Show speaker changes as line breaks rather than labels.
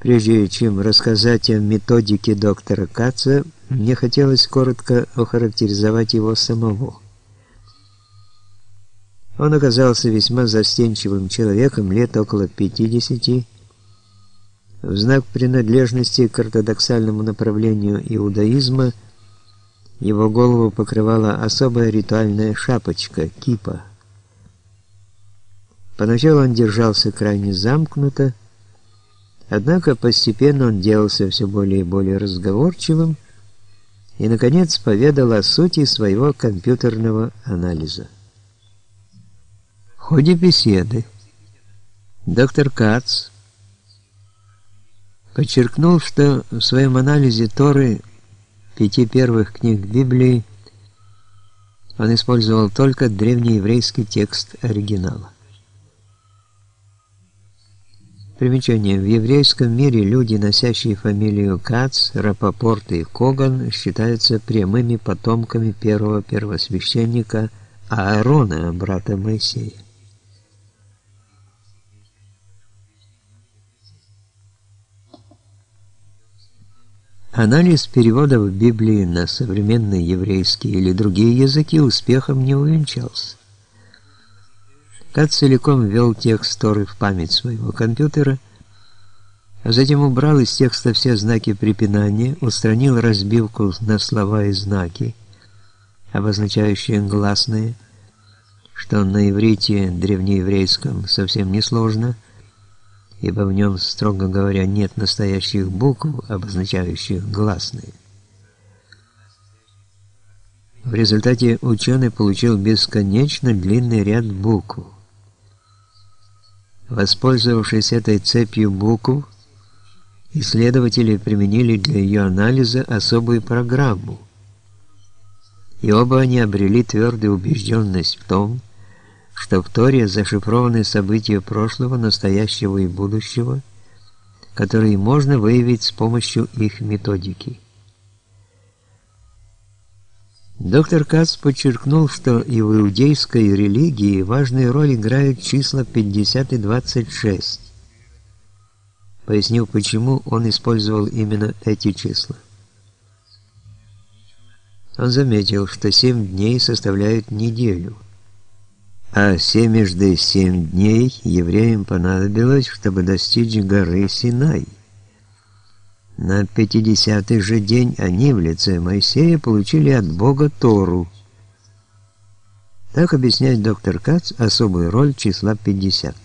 Прежде чем рассказать о методике доктора Каца, мне хотелось коротко охарактеризовать его самого. Он оказался весьма застенчивым человеком, лет около 50 В знак принадлежности к ортодоксальному направлению иудаизма его голову покрывала особая ритуальная шапочка, кипа. Поначалу он держался крайне замкнуто, Однако постепенно он делался все более и более разговорчивым и, наконец, поведал о сути своего компьютерного анализа. В ходе беседы доктор Кац подчеркнул, что в своем анализе Торы пяти первых книг Библии он использовал только древнееврейский текст оригинала. Примечание. В еврейском мире люди, носящие фамилию Кац, Рапопорт и Коган, считаются прямыми потомками первого первосвященника Аарона, брата Моисея. Анализ переводов Библии на современный еврейский или другие языки успехом не увенчался. Кат целиком ввел текст Торы в память своего компьютера, а затем убрал из текста все знаки препинания, устранил разбивку на слова и знаки, обозначающие гласные, что на иврите древнееврейском совсем не сложно, ибо в нем, строго говоря, нет настоящих букв, обозначающих гласные. В результате ученый получил бесконечно длинный ряд букв. Воспользовавшись этой цепью букв, исследователи применили для ее анализа особую программу. И оба они обрели твердую убежденность в том, что в Торе зашифрованы события прошлого, настоящего и будущего, которые можно выявить с помощью их методики. Доктор Кац подчеркнул, что и в иудейской религии важную роль играют числа 50 и 26. Пояснил, почему он использовал именно эти числа. Он заметил, что семь дней составляют неделю, а семежды семь дней евреям понадобилось, чтобы достичь горы Синай. На пятидесятый же день они в лице Моисея получили от Бога Тору. Так объясняет доктор Кац особую роль числа 50.